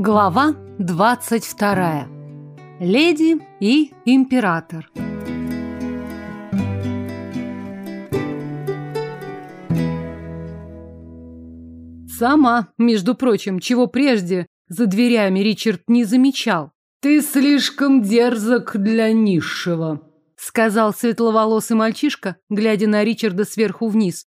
Глава 22. Леди и император. Сама, между прочим, чего прежде за дверями Ричард не замечал. «Ты слишком дерзок для низшего», — сказал светловолосый мальчишка, глядя на Ричарда сверху вниз.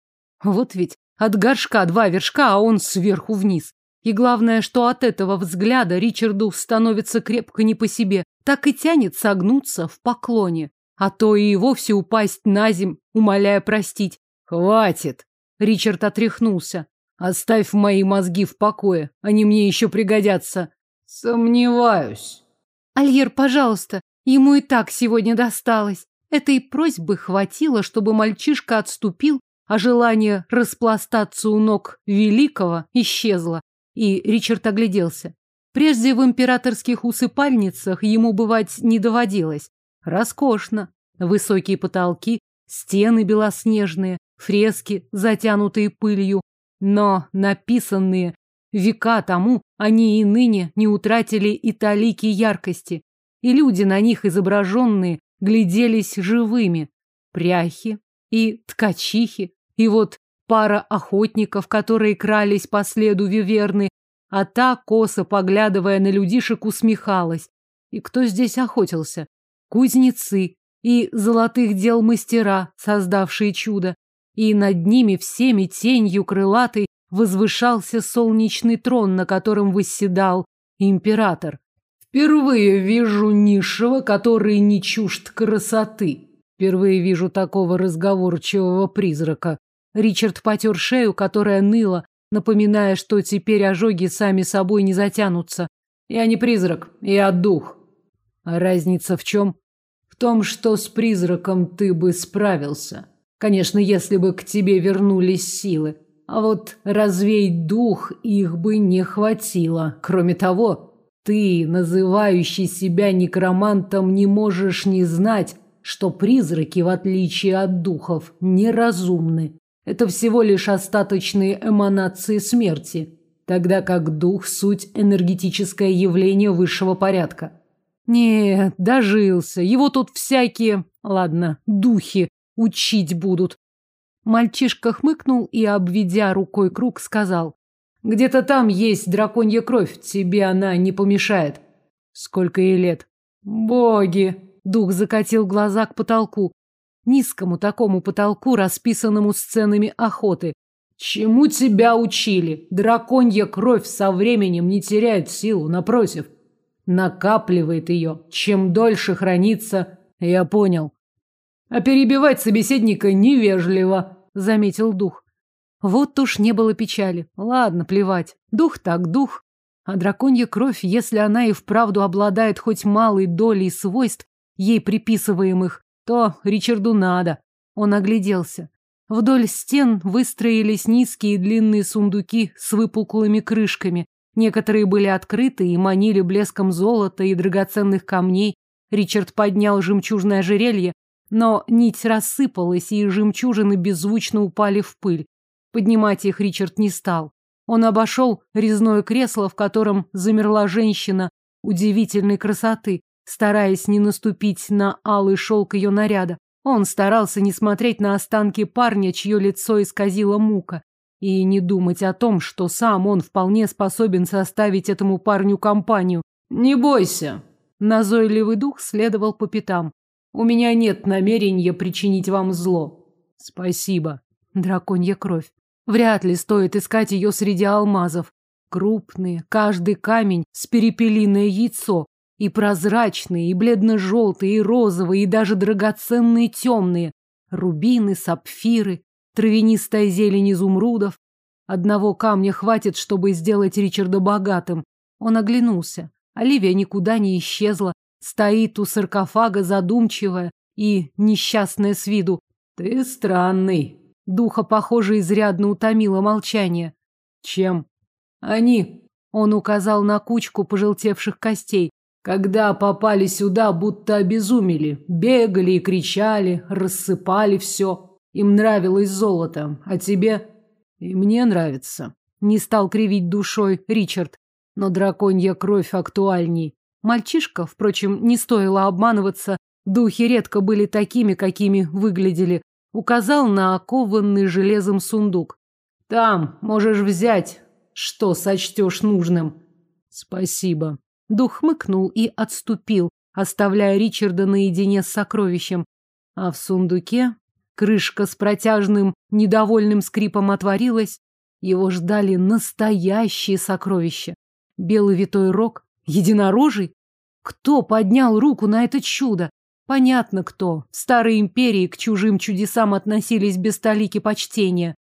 Вот ведь от горшка два вершка, а он сверху вниз. И главное, что от этого взгляда Ричарду становится крепко не по себе, так и тянет согнуться в поклоне, а то и вовсе упасть на земь, умоляя простить. «Хватит!» Ричард отряхнулся. «Оставь мои мозги в покое, они мне еще пригодятся». «Сомневаюсь». Альер, пожалуйста, ему и так сегодня досталось. Этой просьбы хватило, чтобы мальчишка отступил, а желание распластаться у ног великого исчезло, и Ричард огляделся. Прежде в императорских усыпальницах ему бывать не доводилось. Роскошно. Высокие потолки, стены белоснежные, фрески, затянутые пылью, но написанные Века тому они и ныне не утратили и талики яркости, и люди на них изображенные гляделись живыми. Пряхи и ткачихи, и вот пара охотников, которые крались по следу виверны, а та, косо поглядывая на людишек, усмехалась. И кто здесь охотился? Кузнецы и золотых дел мастера, создавшие чудо, и над ними всеми тенью крылатой возвышался солнечный трон, на котором восседал император. Впервые вижу низшего, который не чужд красоты. Впервые вижу такого разговорчивого призрака. Ричард потер шею, которая ныла, напоминая, что теперь ожоги сами собой не затянутся. Я не призрак, я дух. А разница в чем? В том, что с призраком ты бы справился. Конечно, если бы к тебе вернулись силы. А вот развеять дух их бы не хватило. Кроме того, ты, называющий себя некромантом, не можешь не знать, что призраки, в отличие от духов, неразумны. Это всего лишь остаточные эманации смерти, тогда как дух – суть энергетическое явление высшего порядка. Нет, дожился. Его тут всякие, ладно, духи учить будут. Мальчишка хмыкнул и, обведя рукой круг, сказал. «Где-то там есть драконья кровь, тебе она не помешает». «Сколько ей лет?» «Боги!» Дух закатил глаза к потолку. Низкому такому потолку, расписанному сценами охоты. «Чему тебя учили? Драконья кровь со временем не теряет силу, напротив. Накапливает ее. Чем дольше хранится...» «Я понял. А перебивать собеседника невежливо, заметил дух. Вот уж не было печали. Ладно, плевать. Дух так дух. А драконья кровь, если она и вправду обладает хоть малой долей свойств, ей приписываемых, то Ричарду надо. Он огляделся. Вдоль стен выстроились низкие длинные сундуки с выпуклыми крышками. Некоторые были открыты и манили блеском золота и драгоценных камней. Ричард поднял жемчужное ожерелье, но нить рассыпалась, и жемчужины беззвучно упали в пыль. Поднимать их Ричард не стал. Он обошел резное кресло, в котором замерла женщина удивительной красоты, стараясь не наступить на алый шелк ее наряда. Он старался не смотреть на останки парня, чье лицо исказило мука, и не думать о том, что сам он вполне способен составить этому парню компанию. «Не бойся!» Назойливый дух следовал по пятам. У меня нет намерения причинить вам зло. Спасибо. Драконья кровь. Вряд ли стоит искать ее среди алмазов. Крупные, каждый камень с перепелиное яйцо. И прозрачные, и бледно-желтые, и розовые, и даже драгоценные темные. Рубины, сапфиры, травянистая зелень изумрудов. Одного камня хватит, чтобы сделать Ричарда богатым. Он оглянулся. Оливия никуда не исчезла, Стоит у саркофага задумчивая и несчастная с виду. Ты странный. Духа, похоже, изрядно утомило молчание. Чем? Они. Он указал на кучку пожелтевших костей. Когда попали сюда, будто обезумели. Бегали и кричали, рассыпали все. Им нравилось золото. А тебе? И мне нравится. Не стал кривить душой Ричард. Но драконья кровь актуальней. Мальчишка, впрочем, не стоило обманываться, духи редко были такими, какими выглядели. Указал на окованный железом сундук. Там можешь взять, что сочтешь нужным. Спасибо. Дух хмыкнул и отступил, оставляя Ричарда наедине с сокровищем. А в сундуке крышка с протяжным, недовольным скрипом отворилась. Его ждали настоящие сокровища. Белый витой рог, единорожий. Кто поднял руку на это чудо? Понятно, кто. В старой империи к чужим чудесам относились без столики почтения.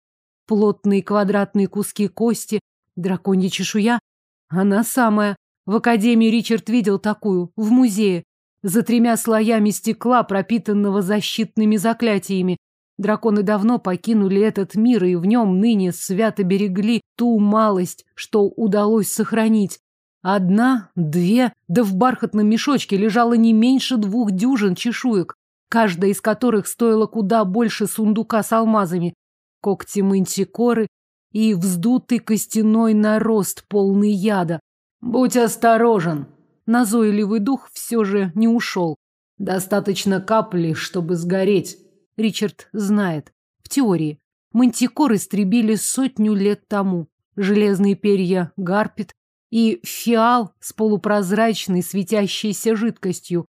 Плотные квадратные куски кости, драконья чешуя. Она самая. В академии Ричард видел такую, в музее, за тремя слоями стекла, пропитанного защитными заклятиями. Драконы давно покинули этот мир, и в нем ныне свято берегли ту малость, что удалось сохранить. Одна, две, да в бархатном мешочке лежало не меньше двух дюжин чешуек, каждая из которых стоила куда больше сундука с алмазами. Когти мантикоры и вздутый костяной нарост, полный яда. Будь осторожен. Назойливый дух все же не ушел. Достаточно капли, чтобы сгореть. Ричард знает. В теории. Мантикор истребили сотню лет тому. Железные перья гарпит и фиал с полупрозрачной светящейся жидкостью.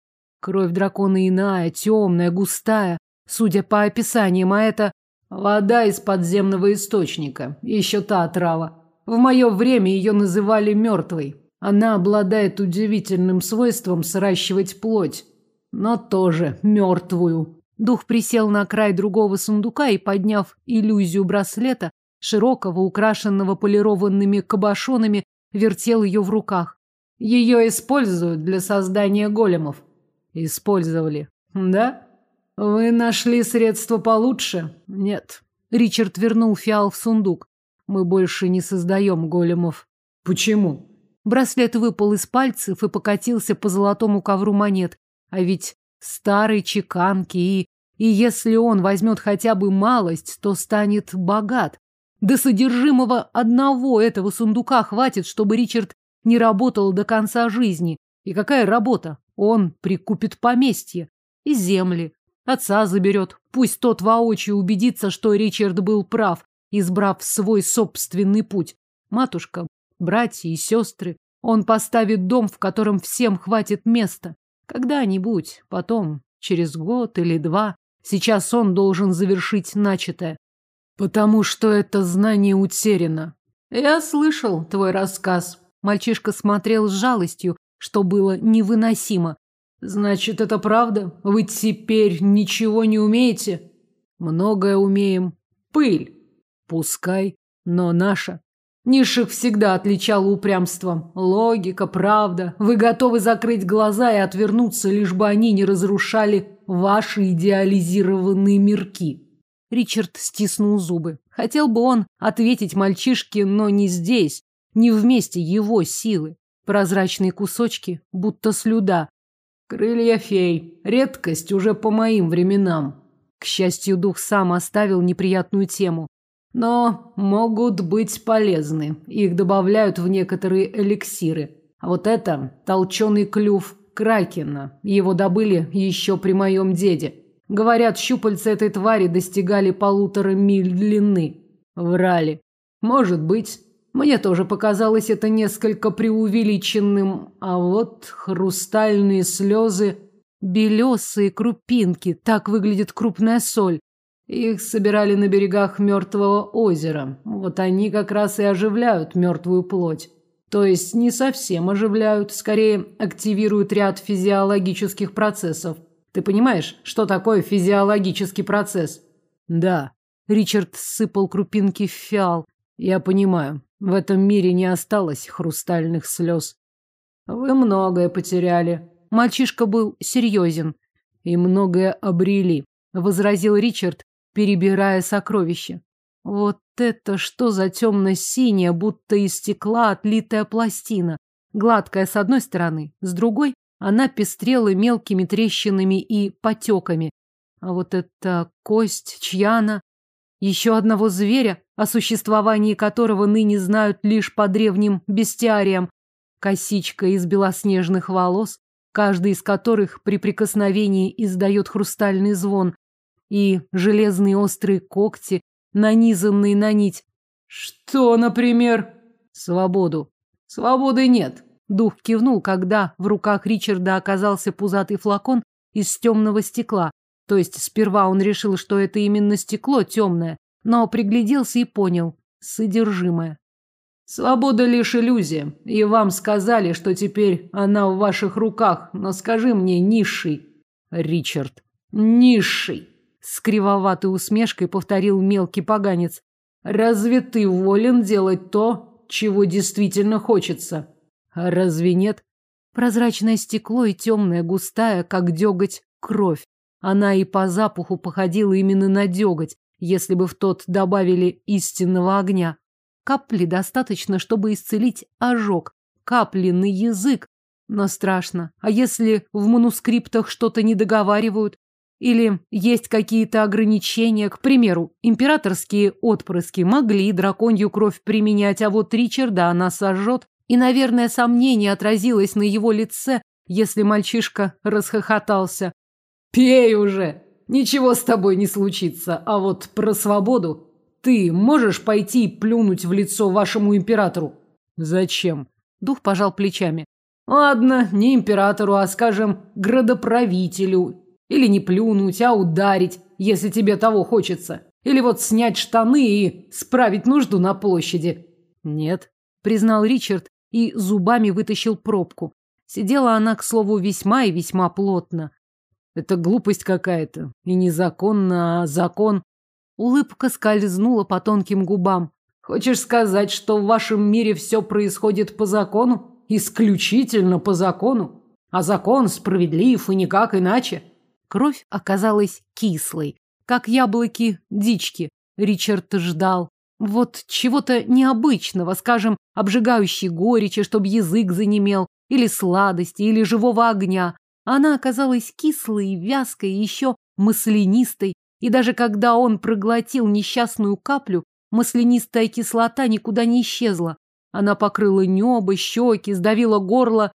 Кровь дракона иная, темная, густая. Судя по описаниям, а это вода из подземного источника. Еще та отрава. В мое время ее называли мертвой. Она обладает удивительным свойством сращивать плоть, но тоже мертвую. Дух присел на край другого сундука и, подняв иллюзию браслета, широкого, украшенного полированными кабошонами, вертел ее в руках. Ее используют для создания големов. Использовали. Да? Вы нашли средства получше? Нет. Ричард вернул фиал в сундук. Мы больше не создаем големов. Почему? Браслет выпал из пальцев и покатился по золотому ковру монет. А ведь старой чеканки и... И если он возьмет хотя бы малость, то станет богат. До содержимого одного этого сундука хватит, чтобы Ричард не работал до конца жизни. И какая работа? Он прикупит поместье и земли. Отца заберет. Пусть тот воочию убедится, что Ричард был прав, избрав свой собственный путь. Матушка, братья и сестры. Он поставит дом, в котором всем хватит места. Когда-нибудь, потом, через год или два. Сейчас он должен завершить начатое. Потому что это знание утеряно. Я слышал твой рассказ. Мальчишка смотрел с жалостью, что было невыносимо. Значит, это правда? Вы теперь ничего не умеете? Многое умеем. Пыль. Пускай, но наша. Низших всегда отличало упрямством. Логика, правда. Вы готовы закрыть глаза и отвернуться, лишь бы они не разрушали ваши идеализированные мирки. Ричард стиснул зубы. Хотел бы он ответить мальчишке, но не здесь, не вместе его силы. Прозрачные кусочки, будто слюда. Крылья фей. Редкость уже по моим временам. К счастью, дух сам оставил неприятную тему но могут быть полезны. Их добавляют в некоторые эликсиры. А вот это толченый клюв кракена. Его добыли еще при моем деде. Говорят, щупальца этой твари достигали полутора миль длины. Врали. Может быть. Мне тоже показалось это несколько преувеличенным. А вот хрустальные слезы... Белесые крупинки. Так выглядит крупная соль. Их собирали на берегах мертвого озера. Вот они как раз и оживляют мертвую плоть. То есть не совсем оживляют, скорее активируют ряд физиологических процессов. Ты понимаешь, что такое физиологический процесс? Да. Ричард сыпал крупинки в фиал. Я понимаю. В этом мире не осталось хрустальных слез. Вы многое потеряли. Мальчишка был серьезен. И многое обрели, возразил Ричард, перебирая сокровища. Вот это что за темно-синяя, будто из стекла отлитая пластина. Гладкая с одной стороны, с другой она пестрела мелкими трещинами и потеками. А вот эта кость, чья она? Еще одного зверя, о существовании которого ныне знают лишь по древним бестиариям. косичка из белоснежных волос, каждый из которых при прикосновении издает хрустальный звон, и железные острые когти, нанизанные на нить. Что, например? Свободу. Свободы нет. Дух кивнул, когда в руках Ричарда оказался пузатый флакон из темного стекла. То есть сперва он решил, что это именно стекло темное, но пригляделся и понял – содержимое. Свобода лишь иллюзия, и вам сказали, что теперь она в ваших руках, но скажи мне, низший. Ричард. Низший. С кривоватой усмешкой повторил мелкий поганец. Разве ты волен делать то, чего действительно хочется? А разве нет? Прозрачное стекло и темная, густая, как деготь, кровь. Она и по запаху походила именно на деготь, если бы в тот добавили истинного огня. Капли достаточно, чтобы исцелить ожог. Капли на язык. Но страшно. А если в манускриптах что-то не договаривают? Или есть какие-то ограничения? К примеру, императорские отпрыски могли драконью кровь применять, а вот Ричарда она сожжет. И, наверное, сомнение отразилось на его лице, если мальчишка расхохотался. «Пей уже! Ничего с тобой не случится. А вот про свободу ты можешь пойти и плюнуть в лицо вашему императору? Зачем? Дух пожал плечами. Ладно, не императору, а, скажем, градоправителю. Или не плюнуть, а ударить, если тебе того хочется. Или вот снять штаны и справить нужду на площади. Нет, признал Ричард и зубами вытащил пробку. Сидела она, к слову, весьма и весьма плотно. Это глупость какая-то. И незаконно, а закон. Улыбка скользнула по тонким губам. Хочешь сказать, что в вашем мире все происходит по закону? Исключительно по закону? А закон справедлив и никак иначе? Кровь оказалась кислой, как яблоки дички. Ричард ждал. Вот чего-то необычного, скажем, обжигающей горечи, чтобы язык занемел, или сладости, или живого огня. Она оказалась кислой, вязкой, еще маслянистой, и даже когда он проглотил несчастную каплю, маслянистая кислота никуда не исчезла. Она покрыла небо, щеки, сдавила горло.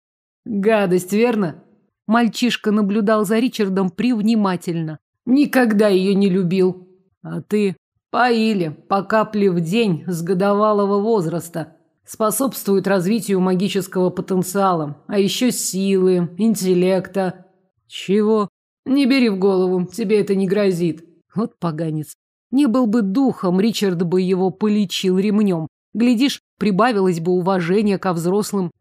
Гадость, верно? Мальчишка наблюдал за Ричардом привнимательно. Никогда ее не любил. А ты? Поили, по капле в день с годовалого возраста. Способствует развитию магического потенциала. А еще силы, интеллекта. Чего? Не бери в голову, тебе это не грозит. Вот поганец. Не был бы духом, Ричард бы его полечил ремнем. Глядишь, прибавилось бы уважение ко взрослым.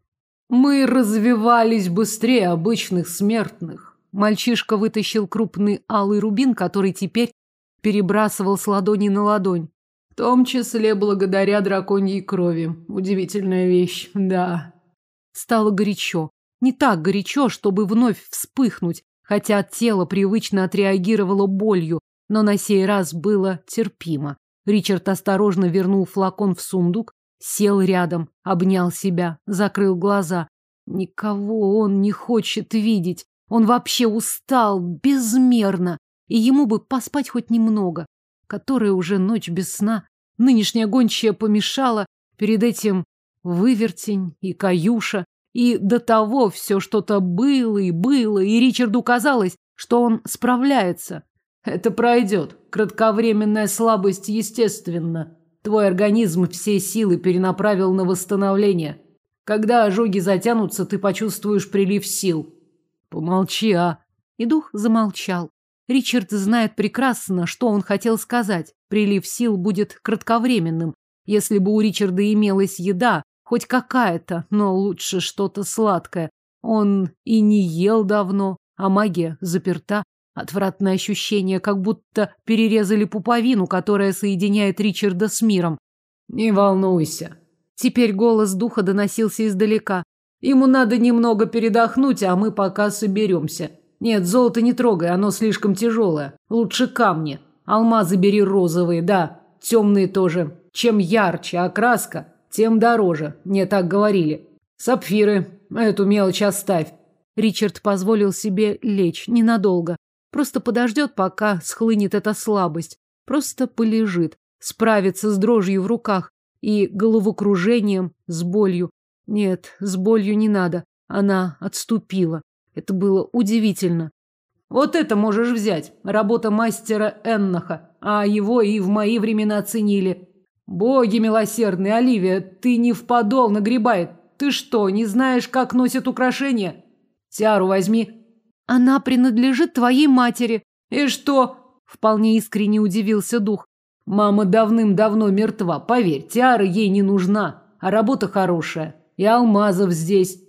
Мы развивались быстрее обычных смертных. Мальчишка вытащил крупный алый рубин, который теперь перебрасывал с ладони на ладонь. В том числе благодаря драконьей крови. Удивительная вещь, да. Стало горячо. Не так горячо, чтобы вновь вспыхнуть, хотя тело привычно отреагировало болью, но на сей раз было терпимо. Ричард осторожно вернул флакон в сундук, сел рядом, обнял себя, закрыл глаза. Никого он не хочет видеть. Он вообще устал безмерно, и ему бы поспать хоть немного. Которая уже ночь без сна. Нынешняя гончая помешала, перед этим вывертень и каюша. И до того все что-то было и было, и Ричарду казалось, что он справляется. Это пройдет. Кратковременная слабость естественна. Твой организм все силы перенаправил на восстановление. Когда ожоги затянутся, ты почувствуешь прилив сил. Помолчи, а. И дух замолчал. Ричард знает прекрасно, что он хотел сказать. Прилив сил будет кратковременным. Если бы у Ричарда имелась еда, хоть какая-то, но лучше что-то сладкое. Он и не ел давно, а магия заперта. Отвратное ощущение, как будто перерезали пуповину, которая соединяет Ричарда с миром. Не волнуйся. Теперь голос духа доносился издалека. Ему надо немного передохнуть, а мы пока соберемся. Нет, золото не трогай, оно слишком тяжелое. Лучше камни. Алмазы бери розовые, да, темные тоже. Чем ярче окраска, тем дороже. Мне так говорили. Сапфиры, эту мелочь оставь. Ричард позволил себе лечь ненадолго. Просто подождет, пока схлынет эта слабость. Просто полежит, справится с дрожью в руках и головокружением, с болью. Нет, с болью не надо. Она отступила. Это было удивительно. Вот это можешь взять. Работа мастера Эннаха. А его и в мои времена ценили. Боги милосердные, Оливия, ты не в подол нагребает. Ты что, не знаешь, как носят украшения? Тиару возьми. Она принадлежит твоей матери. И что? Вполне искренне удивился дух. Мама давным-давно мертва, поверь, Тиара ей не нужна, а работа хорошая. И алмазов здесь.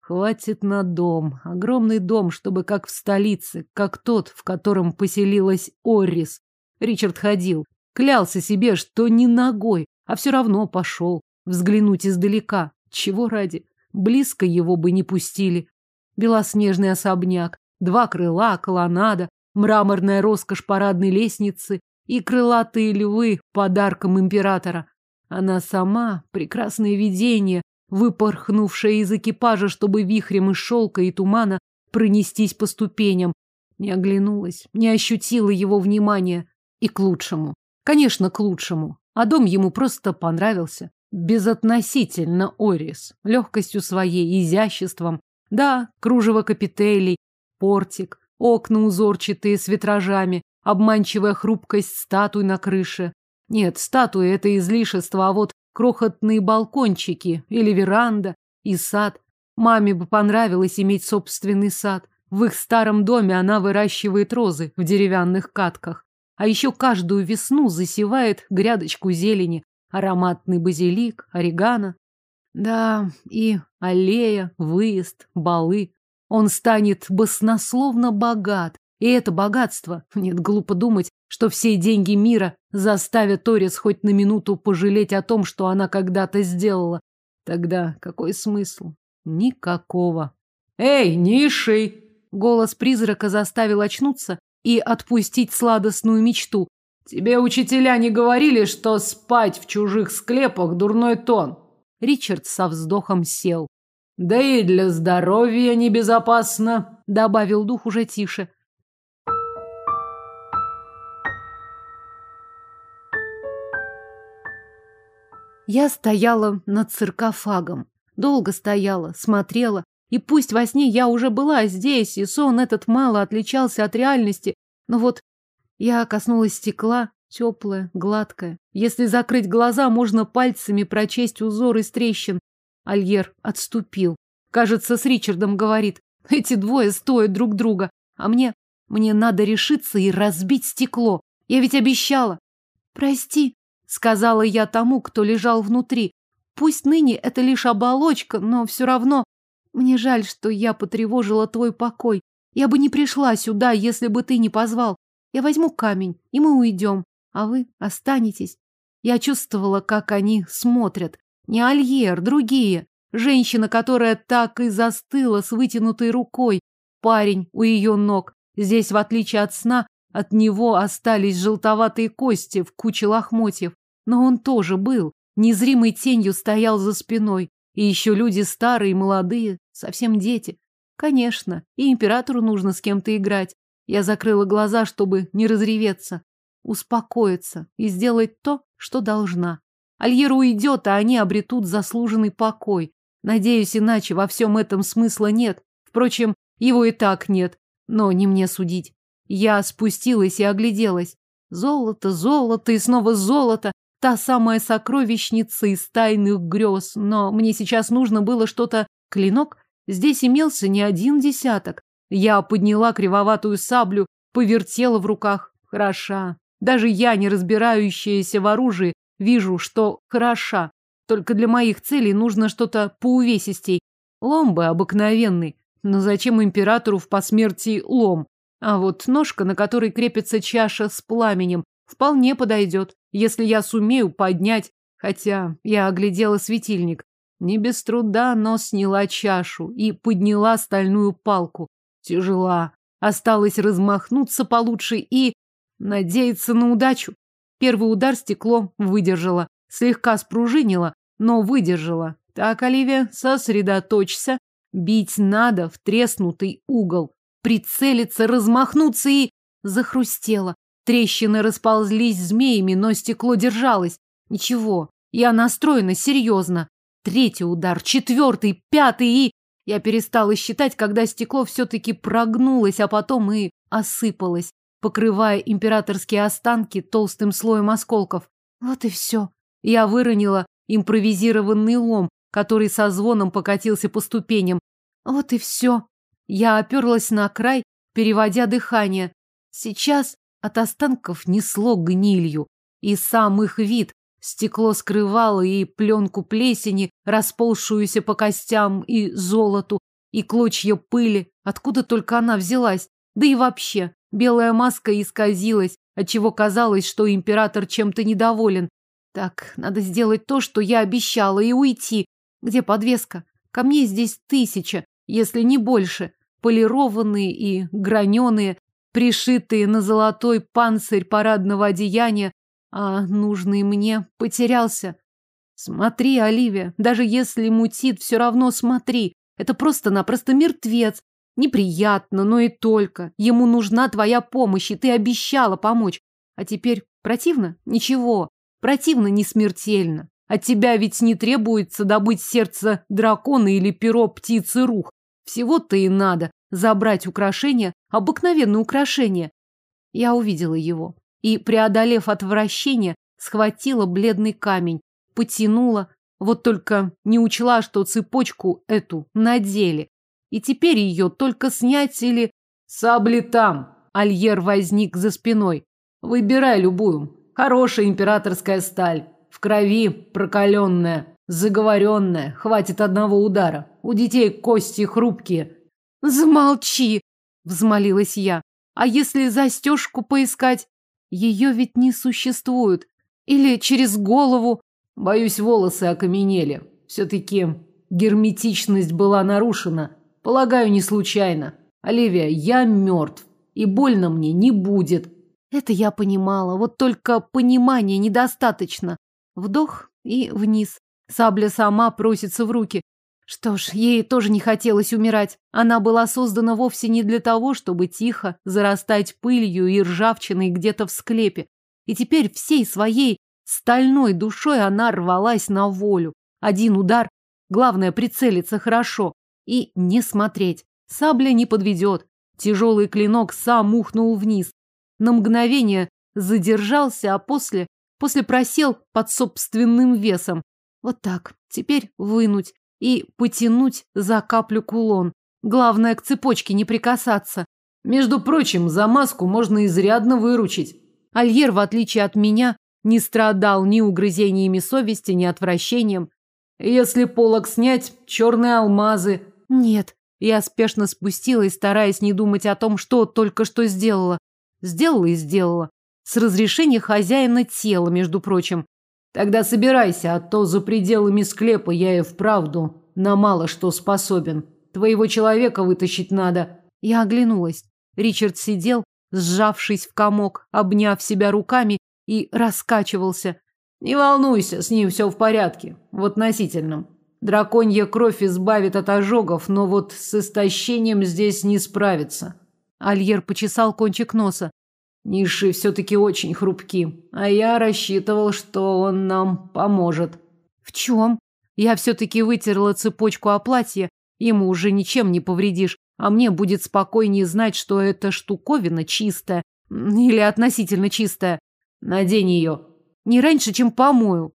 Хватит на дом. Огромный дом, чтобы как в столице, как тот, в котором поселилась Оррис. Ричард ходил. Клялся себе, что не ногой, а все равно пошел. Взглянуть издалека. Чего ради? Близко его бы не пустили. Белоснежный особняк, два крыла, колоннада, мраморная роскошь парадной лестницы и крылатые львы подарком императора. Она сама — прекрасное видение, выпорхнувшая из экипажа, чтобы вихрем из шелка и тумана пронестись по ступеням. Не оглянулась, не ощутила его внимания. И к лучшему. Конечно, к лучшему. А дом ему просто понравился. Безотносительно Орис. Легкостью своей, изяществом. Да, кружево капителей, портик, окна узорчатые с витражами, обманчивая хрупкость статуй на крыше. Нет, статуи – это излишество, а вот крохотные балкончики или веранда и сад. Маме бы понравилось иметь собственный сад. В их старом доме она выращивает розы в деревянных катках. А еще каждую весну засевает грядочку зелени, ароматный базилик, орегано. Да, и аллея, выезд, балы. Он станет баснословно богат, и это богатство, нет, глупо думать, что все деньги мира заставят Торис хоть на минуту пожалеть о том, что она когда-то сделала. Тогда какой смысл? Никакого. «Эй, низший!» Голос призрака заставил очнуться и отпустить сладостную мечту. «Тебе учителя не говорили, что спать в чужих склепах дурной тон?» Ричард со вздохом сел. «Да и для здоровья небезопасно», — добавил дух уже тише. Я стояла над саркофагом. Долго стояла, смотрела. И пусть во сне я уже была здесь, и сон этот мало отличался от реальности, но вот я коснулась стекла, теплое, гладкое. Если закрыть глаза, можно пальцами прочесть узор из трещин. Альер отступил. Кажется, с Ричардом говорит. Эти двое стоят друг друга. А мне... Мне надо решиться и разбить стекло. Я ведь обещала. Прости, сказала я тому, кто лежал внутри. Пусть ныне это лишь оболочка, но все равно мне жаль, что я потревожила твой покой. Я бы не пришла сюда, если бы ты не позвал. Я возьму камень, и мы уйдем, а вы останетесь. Я чувствовала, как они смотрят. Не Альер, другие. Женщина, которая так и застыла с вытянутой рукой. Парень у ее ног. Здесь, в отличие от сна, от него остались желтоватые кости в куче лохмотьев. Но он тоже был, незримой тенью стоял за спиной. И еще люди старые, молодые, совсем дети. Конечно, и императору нужно с кем-то играть. Я закрыла глаза, чтобы не разреветься, успокоиться и сделать то, что должна. Альера уйдет, а они обретут заслуженный покой. Надеюсь, иначе во всем этом смысла нет. Впрочем, его и так нет, но не мне судить. Я спустилась и огляделась. Золото, золото и снова золото. Та самая сокровищница из тайных грез, но мне сейчас нужно было что-то... Клинок? Здесь имелся не один десяток. Я подняла кривоватую саблю, повертела в руках. Хороша. Даже я, не разбирающаяся в оружии, вижу, что хороша. Только для моих целей нужно что-то поувесистей. Лом бы обыкновенный. Но зачем императору в посмертии лом? А вот ножка, на которой крепится чаша с пламенем, вполне подойдет, если я сумею поднять, хотя я оглядела светильник. Не без труда, но сняла чашу и подняла стальную палку. Тяжела. Осталось размахнуться получше и надеяться на удачу. Первый удар стекло выдержала, слегка спружинила, но выдержала. Так, Оливия, сосредоточься. Бить надо в треснутый угол. Прицелиться, размахнуться и... Захрустело. Трещины расползлись змеями, но стекло держалось. Ничего, я настроена серьезно. Третий удар, четвертый, пятый и... Я перестала считать, когда стекло все-таки прогнулось, а потом и осыпалось, покрывая императорские останки толстым слоем осколков. Вот и все. Я выронила импровизированный лом, который со звоном покатился по ступеням. Вот и все. Я оперлась на край, переводя дыхание. Сейчас от останков несло гнилью. И сам их вид. Стекло скрывало и пленку плесени, расползшуюся по костям, и золоту, и клочья пыли. Откуда только она взялась? Да и вообще, белая маска исказилась, отчего казалось, что император чем-то недоволен. Так, надо сделать то, что я обещала, и уйти. Где подвеска? Камней здесь тысяча, если не больше. Полированные и граненые, пришитые на золотой панцирь парадного одеяния, а нужный мне потерялся. Смотри, Оливия, даже если мутит, все равно смотри. Это просто-напросто мертвец. Неприятно, но и только. Ему нужна твоя помощь, и ты обещала помочь. А теперь противно? Ничего. Противно не смертельно. От тебя ведь не требуется добыть сердце дракона или перо птицы рух. Всего-то и надо забрать украшение, обыкновенное украшение. Я увидела его и, преодолев отвращение, схватила бледный камень, потянула, вот только не учла, что цепочку эту надели. И теперь ее только снять или... Сабли там! Альер возник за спиной. Выбирай любую. Хорошая императорская сталь. В крови прокаленная, заговоренная. Хватит одного удара. У детей кости хрупкие. Замолчи, взмолилась я. А если застежку поискать? Ее ведь не существует. Или через голову. Боюсь, волосы окаменели. Все-таки герметичность была нарушена. Полагаю, не случайно. Оливия, я мертв. И больно мне не будет. Это я понимала, вот только понимания недостаточно. Вдох и вниз. Сабля сама просится в руки. Что ж, ей тоже не хотелось умирать. Она была создана вовсе не для того, чтобы тихо зарастать пылью и ржавчиной где-то в склепе. И теперь всей своей стальной душой она рвалась на волю. Один удар, главное прицелиться хорошо и не смотреть. Сабля не подведет. Тяжелый клинок сам ухнул вниз на мгновение задержался, а после, после просел под собственным весом. Вот так. Теперь вынуть и потянуть за каплю кулон. Главное, к цепочке не прикасаться. Между прочим, за маску можно изрядно выручить. Альер, в отличие от меня, не страдал ни угрызениями совести, ни отвращением. Если полок снять, черные алмазы. Нет, я спешно спустилась, стараясь не думать о том, что только что сделала. Сделала и сделала. С разрешения хозяина тела, между прочим. Тогда собирайся, а то за пределами склепа я и вправду на мало что способен. Твоего человека вытащить надо. Я оглянулась. Ричард сидел, сжавшись в комок, обняв себя руками и раскачивался. Не волнуйся, с ним все в порядке. В относительном. Драконья кровь избавит от ожогов, но вот с истощением здесь не справится. Альер почесал кончик носа. Ниши все-таки очень хрупки, а я рассчитывал, что он нам поможет. В чем? Я все-таки вытерла цепочку о платье, ему уже ничем не повредишь, а мне будет спокойнее знать, что эта штуковина чистая или относительно чистая. Надень ее. Не раньше, чем помою.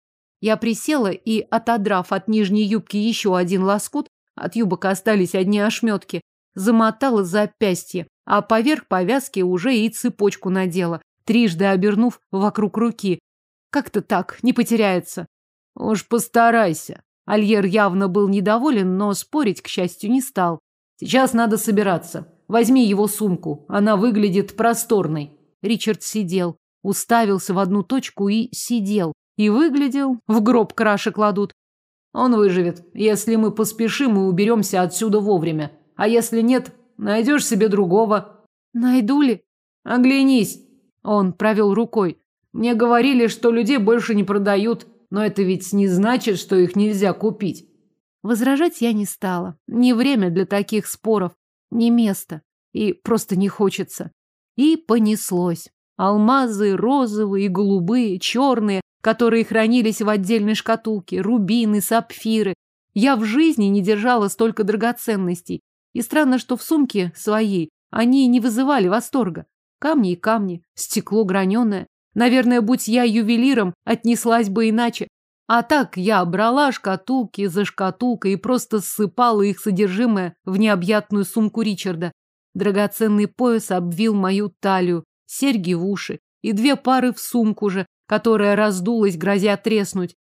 Я присела и, отодрав от нижней юбки еще один лоскут, от юбок остались одни ошметки, замотала запястье, а поверх повязки уже и цепочку надела, трижды обернув вокруг руки. Как-то так, не потеряется. Уж постарайся. Альер явно был недоволен, но спорить, к счастью, не стал. Сейчас надо собираться. Возьми его сумку, она выглядит просторной. Ричард сидел, уставился в одну точку и сидел. И выглядел, в гроб краши кладут. Он выживет, если мы поспешим и уберемся отсюда вовремя. А если нет, Найдешь себе другого. Найду ли? Оглянись. Он провел рукой. Мне говорили, что людей больше не продают, но это ведь не значит, что их нельзя купить. Возражать я не стала. Не время для таких споров, не место. И просто не хочется. И понеслось. Алмазы розовые, голубые, черные, которые хранились в отдельной шкатулке, рубины, сапфиры. Я в жизни не держала столько драгоценностей. И странно, что в сумке своей они не вызывали восторга. Камни и камни, стекло граненое. Наверное, будь я ювелиром, отнеслась бы иначе. А так я брала шкатулки за шкатулкой и просто ссыпала их содержимое в необъятную сумку Ричарда. Драгоценный пояс обвил мою талию, серьги в уши и две пары в сумку же, которая раздулась, грозя треснуть.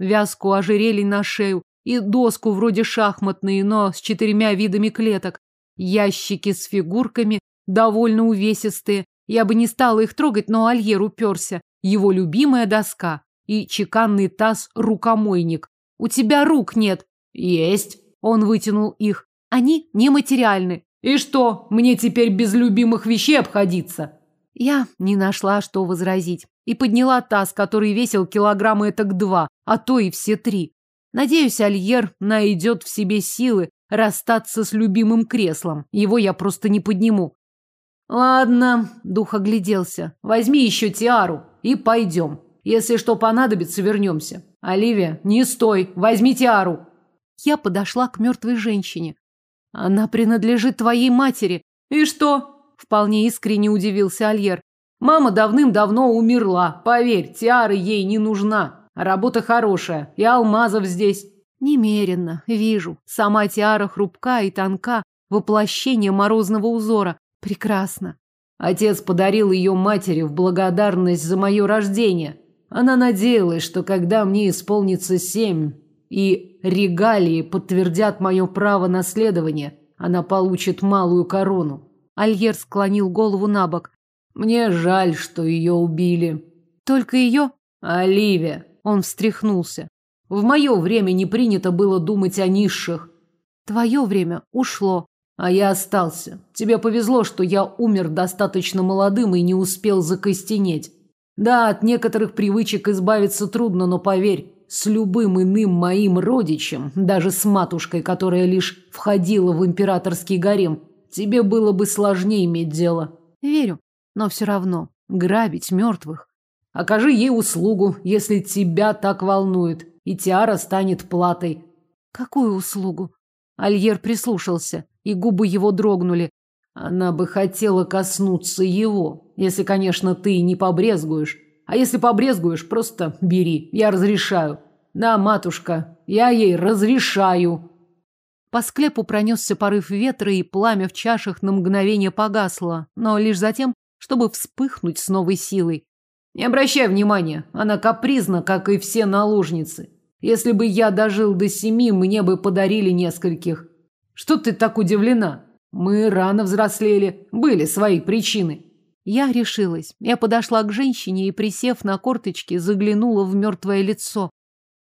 Вязку ожерелий на шею и доску вроде шахматной, но с четырьмя видами клеток. Ящики с фигурками, довольно увесистые. Я бы не стала их трогать, но Альер уперся. Его любимая доска и чеканный таз-рукомойник. У тебя рук нет. Есть. Он вытянул их. Они нематериальны. И что, мне теперь без любимых вещей обходиться? Я не нашла, что возразить. И подняла таз, который весил килограмма этак два, а то и все три. Надеюсь, Альер найдет в себе силы расстаться с любимым креслом. Его я просто не подниму. Ладно, дух огляделся. Возьми еще тиару и пойдем. Если что понадобится, вернемся. Оливия, не стой, возьми тиару. Я подошла к мертвой женщине. Она принадлежит твоей матери. И что? Вполне искренне удивился Альер. Мама давным-давно умерла. Поверь, тиара ей не нужна. Работа хорошая, и алмазов здесь. Немеренно, вижу. Сама тиара хрупка и тонка, воплощение морозного узора. Прекрасно. Отец подарил ее матери в благодарность за мое рождение. Она надеялась, что когда мне исполнится семь и регалии подтвердят мое право наследования, она получит малую корону. Альер склонил голову на бок. Мне жаль, что ее убили. Только ее? Оливия. Он встряхнулся. В мое время не принято было думать о низших. Твое время ушло. А я остался. Тебе повезло, что я умер достаточно молодым и не успел закостенеть. Да, от некоторых привычек избавиться трудно, но поверь, с любым иным моим родичем, даже с матушкой, которая лишь входила в императорский гарем, тебе было бы сложнее иметь дело. Верю, но все равно грабить мертвых. Окажи ей услугу, если тебя так волнует, и тиара станет платой. Какую услугу? Альер прислушался, и губы его дрогнули. Она бы хотела коснуться его, если, конечно, ты не побрезгуешь. А если побрезгуешь, просто бери, я разрешаю. Да, матушка, я ей разрешаю. По склепу пронесся порыв ветра, и пламя в чашах на мгновение погасло, но лишь затем, чтобы вспыхнуть с новой силой. Не обращай внимания, она капризна, как и все наложницы. Если бы я дожил до семи, мне бы подарили нескольких. Что ты так удивлена? Мы рано взрослели, были свои причины. Я решилась. Я подошла к женщине и, присев на корточки, заглянула в мертвое лицо.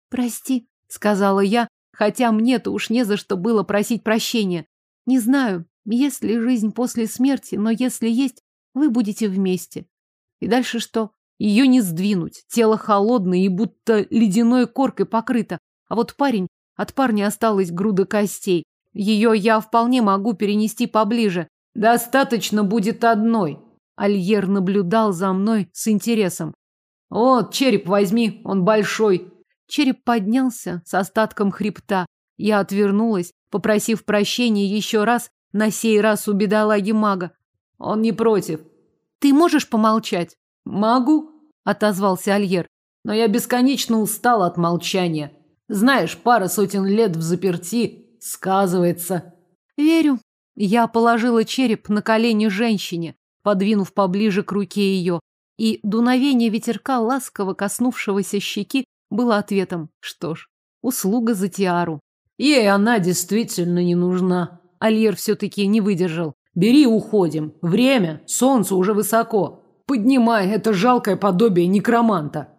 «Прости», — сказала я, хотя мне-то уж не за что было просить прощения. «Не знаю, есть ли жизнь после смерти, но если есть, вы будете вместе». И дальше что? Ее не сдвинуть. Тело холодное и будто ледяной коркой покрыто. А вот парень, от парня осталась груда костей. Ее я вполне могу перенести поближе. Достаточно будет одной. Альер наблюдал за мной с интересом. Вот, череп возьми, он большой. Череп поднялся с остатком хребта. Я отвернулась, попросив прощения еще раз, на сей раз у бедолаги мага. Он не против. Ты можешь помолчать? Могу, отозвался Альер. Но я бесконечно устал от молчания. Знаешь, пара сотен лет в заперти сказывается. Верю. Я положила череп на колени женщине, подвинув поближе к руке ее, и дуновение ветерка, ласково коснувшегося щеки, было ответом. Что ж, услуга за тиару. Ей она действительно не нужна. Альер все-таки не выдержал. Бери, уходим. Время, солнце уже высоко. Поднимай это жалкое подобие некроманта.